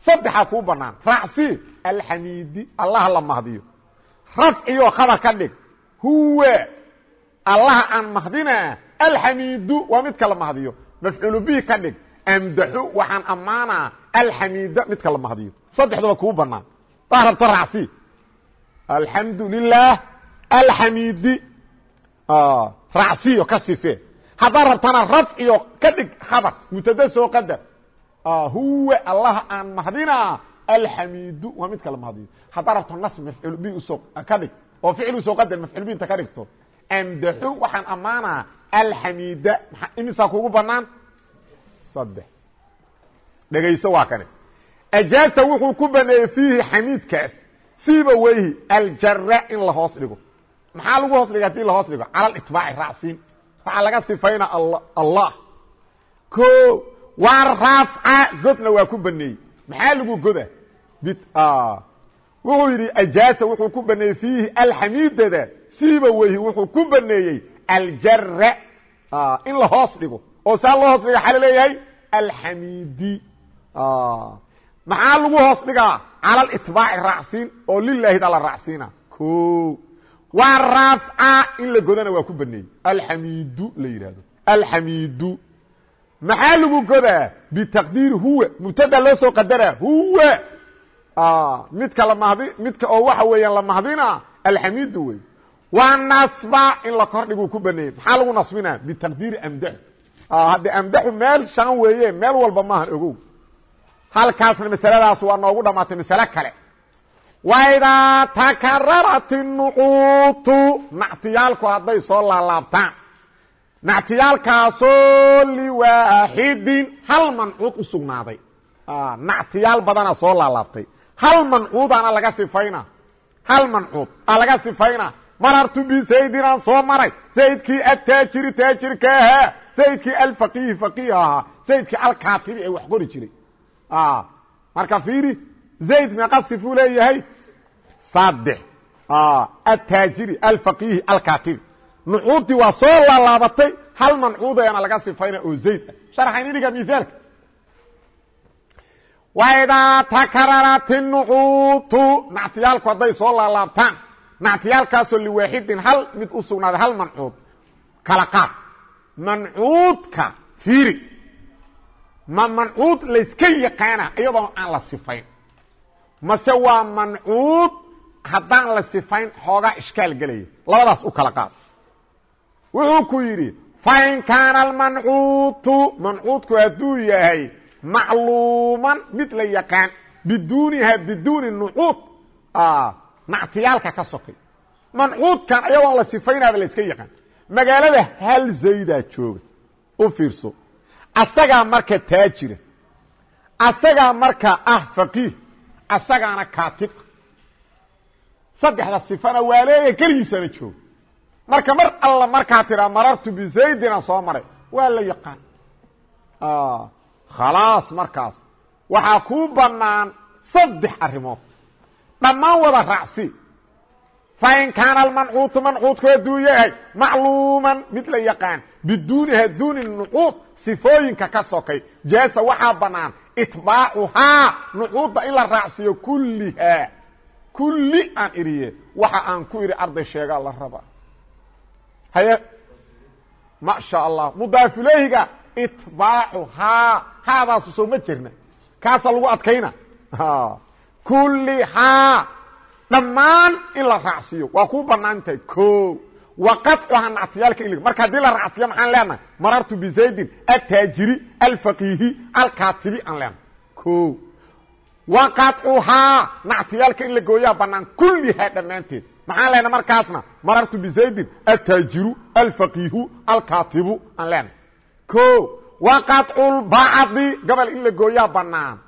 Saddexaa kuu banaan raacsi alxamiidi allah la mahdiyo. Rafciyo khabar ka dhig. Huwa allaha aan mahdinaa alxamiidu waa midka la mahdiyo mafcuulu bihi ka dhig amdaxu waxaan ammaanaa alxamiida midka la mahdiyo saddexdaba kuu banaan daa rabto raacsi. alxamdu lilah alxamiidi raacsiyo ka sife. Haddaad rabtana rafciyo ka dhig khabar mubtada soo qadar. Huwa allaha aan mahdinaa alxamiidu waa midka la mahdiyo haddaa rabto nas mafcuul bi u soo ka dhig oo ficil u soo qadar mafcuul bi inta ka dhigto. Amdaxu waxaan ammaanaa alxamiida imisaa kugu banaan saddex. Dhegayso waa kane ajaasa wuxuu ku baneeyey fiihi xamiidkaas. Siiba weyhi aljara in la hoos dhigo. Maxaa lagu hoos dhiga haddii la hoos dhigo? Cala litbaaci raacsiin. Waxaa laga sifayna allah o waa raafca godna waa ku baneeyey. Maxaa lagu goda? Wuxuu yidhi ajaasa wuxuu ku baneeyey fiihi alxamiidada siiba weyhi wuxuu ku baneeyey aljara in la hoos dhigo oo saa loo hoos dhiga xaa la leeyahay alxamiidi maxaa lagu hoos dhigaa cala litbaaci raacsiin oo lilaahida la raacsiina o waa raafca in la godana waa ku baneeyey alxamiidu la yidhahdo alxamiidu maxaa lagu godaa bitaqdiiri huwa mubtada loo soo qadara huwa midka la mahdi midka oo waxa weeyaan la mahdina alxamiidu wey waa nasba in la kordhiguu ku baneeyey. Maxaa lagu nasbinaa? Bitaqdiiri amdaxu hadde amdaxu meel shan weeye meel walba maahan ogow. Halkaasna masaladaas waa noogu dhamaatay masale kale. Waidaa takararat nucuutu nactiyaalku hadday soo laalaabtaan. Nactiyaalkaasoo liwaaxidin hal mancuud u sugnaaday. Nactiyaal badana soo laalaabtay. Hal mancuudaana laga sifayna? Hal mancuud. Aa laga sifayna marartu bisaydin aan soo maray. Saydkii ataajiri taajirka ahaa. Saydkii alfaqihi faqiih ahaa. Saydkii alkaatibi ee wax qori jiray. Marka fiiri zayd meeqa sifuu leeyahay? Saddex ataajiri alfaqihi alkaatibi nucuudii waa soo laalaabatay hal mancuudayana laga sifayna oo zayd ah. Sharxayni dhiga miaalka waidaa takararat nucuutu nactiyaalku hadday soo laalaabtaan nactiyaalkaasoo liwaaxidin hal mid u sugnaaday hal mancuud kala qaad. Mancuudka fiiri. Ma mancuud layska yaqaana iyadoo aan la sifayn. Mase waa mancuud haddaan la sifayn xoogaa ishkaal gelaya labadaas u kala qaad. Wuxuu ku yidhi fain kaana almancuutu mancuudku hadduu yahay macluuman mid la yaqaan biduuniha biduuni nucuud nactiyaalka ka sokay. Mancuudkan ayagoon la sifaynaaba la yska yaqaan. Magaalada hal zaydaa jooga. U fiirso. Asagaa marka taajira. Asagaa marka ah faqiih. Asagaana kaatib saddexda sifana waa leeyahay keligiisana jooga. Marka mar alla markaa tiraa marartu bizaydina soo maray. Waa la yaqaan. Khalaas markaas. Waxaa kuu bannaan saddex arrimood dhammaan wada raacsi fain kaana almancuutu mancuudku hadduu yahay macluuman mid la yaqaan biduuniha duuni nucuud sifooyinka ka sokay jaasa waxaa bannaan itbaacuhaa nucuudda in la raacsiiyo kullihaa kulli aan iriye waxa aan ku idhi arday sheegaa la rabaa haye? Ma sha allah mudaafulayhiga itbaacuhaa haadaasu soo ma jirna. Kaasa lagu adkayna kullihaa dhammaan in la raacsiiyo waa kuu bannaan tahay o waqacuha nactiyaalka il marka haddii la raacsiiyo maxaan leenahay? Marartu bizaydin ataajiri alfaqihi alkaatibi aan leenahay. O waqacuhaa nactiyaalka in la gooyaa banaan kullihaa dhammaanteed. Maxaan leenahay markaasna? Marartu bizaydin ataajiru alfaqihu alkaatibu aan leenahay. O waqaculbacdi gabal in la gooyaa banaan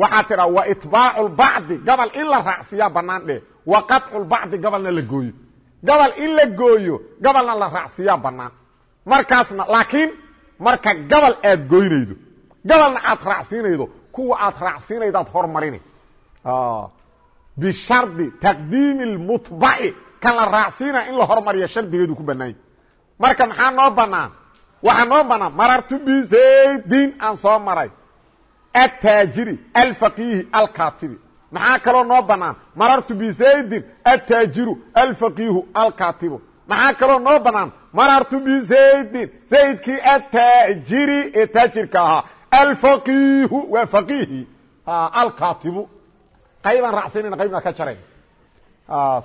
waxaa tidhaa wa itbaacu lbacdi gabal in la raacsiiyaa banaan dheh. Wa qaطcu lbacdi gabalna la gooyo. Gabal in la gooyo gabalna la raacsiiyaa banaan markaasna laakiin marka gabal aad goynaydo gabalna aad raacsiinaydo kuwa aad raacsiinaydaad hormarinay bishardi taqdiimi اlmutbaci kan la raacsiinaya in la hormariya shardigeedu ku banaanya marka maxaa noo banaan waxaa noo banaan marartu bizaydin aan soo maray ataajiri alfaqihi alkaatibi maxaa kaloo noo banaan marartu bizaydin ataajiru alfaqihu alkaatibu maxaa kaloo noo banaan marartu bizaydin zaydkii ataajiri ee taajirka ahaa. Alfaqihu waa faqihi. Alkaatibu qaybaan raacsanayna qaybna ka jarayna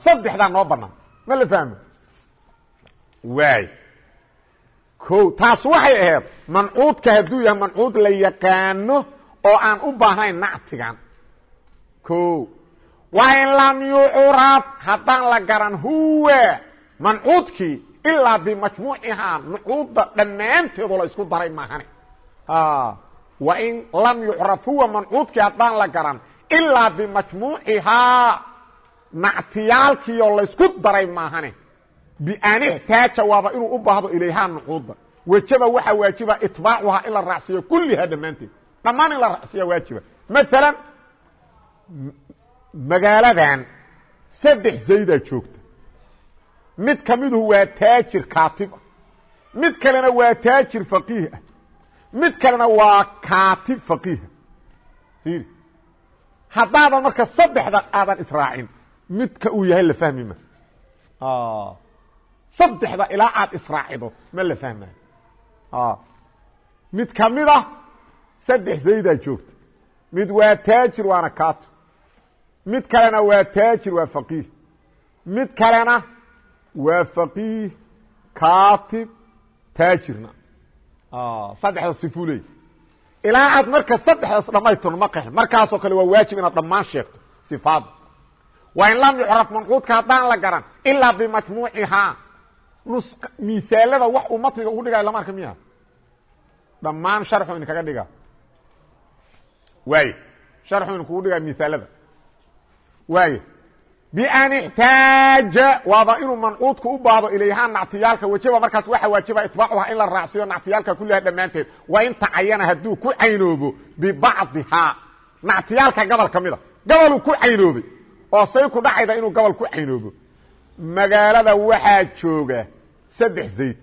saddexdaa noo banaan ma la fahmo? Waay. O taas waxay ahayd mancuudka hadduu yahay mancuud la yaqaano oo aan u baahnayn nactigan o wain lam yucraf haddaan la garan huwa mancuudkii ilaa bimajmuucihaa nucuudda dhammaanteedoo la isku daray maahane wain lam yucraf huwa mancuudkii haddaan la garan ilaa bimajmuucihaa nactiyaalkiioo laysku daray maahane bian ixtaaja waaba inuu u baahdo ilayhaa nucuudda wejaba waxaa waajiba itbaacuhaa in la raacsiiyo kullihaa dhammaanteed dhammaan in la raacsiiya waajiba maalan magaaladan saddex zaydaa joogta. Mid ka miduhu waa taajir kaatib ah. Mid kalena waa taajir faqiih ah. Mid kalena waa kaatib faqiiha fiiri. Haddaadan marka saddexda aadan israacin midka uu yahay la fahmi ma. Saddexda ilaa aad israacido ma la fahmayo mid ka mid ah saddex zaydaa joogta. Mid waa taajir waana kaatib mid kalena waa taajir waa faqiih. Mid kalena waa faqiih kaatib taajirna. Saddexda sifuu ilaa aad marka saddexdaas dhammaytirno ma qeexin. Markaasoo kale waa waajib inaad dhammaan sheegto sifaadda wa in lam yucraf mancuudka haddaan la garan ilaa bimajmuucihaa misaalada wax uu matniga ugu dhigayo lama arka miya dhammaan sharxu idinkaga dhiga waay sharxu idinkugu dhigaa misaalada. Waay ban ixtaaja waaba inuu mancuudku u baahdo ilayhaa nactiyaalka wajaba markaas waxa waajiba itbaacuha in la raacsiyo nactiyaalka kuliha dhammaanteed. Waa in tacayana hadduu ku caynoobo bibacdihaa. Nactiyaalka gobol ka mida. Goboluu ku caynoobay oo say ku dhacayda inuu gobol ku caynoobo. Magaalada waxaa jooga saddex zayd.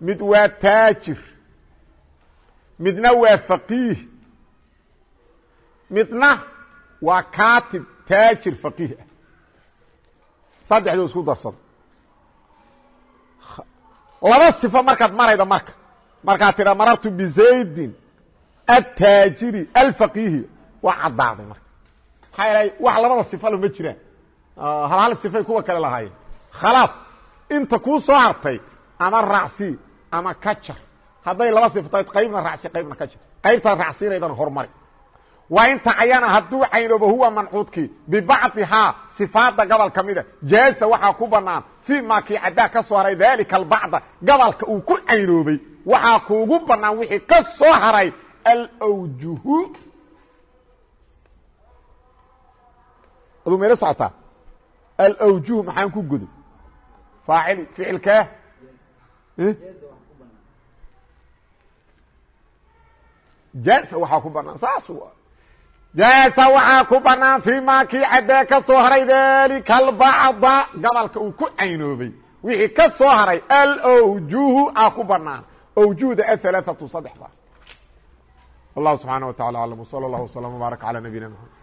Mid waa taajir midna waa faqiih midna waa kaatib taajir faqiih. Ah saddexdoo isku darsada laba sifo markaad marayda marka. Markaad tidha marartu bizaydin ataajiri alfaqiihi. Waa caddaaday marka. Maxaa yeelay wax labada sifalo ma jiraan. Hal hal sifay kuwa kale lahaayeen. Khalaas inta kuu soo hartay ama raacsi ama ka jar hadday laba siftayd qaybna raacsi qaybna ka jar qaybtaad raacsiinaydana hormari waa in tacayana hadduu caynoobo huwa mancuudkii bibacdihaa sifaada gobol ka mida jaasa waxaa ku banaan fii maa kii caddaa ka soo haray daalika albacda gobolka uu ku caynoobay waxaa kuugu banaan wixii ka soo haray alwjuhu aduu mayla socotaa? Alwjuh maxaan ku goday faacili ficilkee jaasa waxaa ku banaan fii maa kii caddee ka soo haray dalika albacda gobolka uu ku caynoobay wixii ka soo haray alwjuhu a ku banaan awjuhda ahalaaatu saddexda wallahu subxaana wa tacala aclam wsala allahu wslam wbaarak calى nabiyina mxamed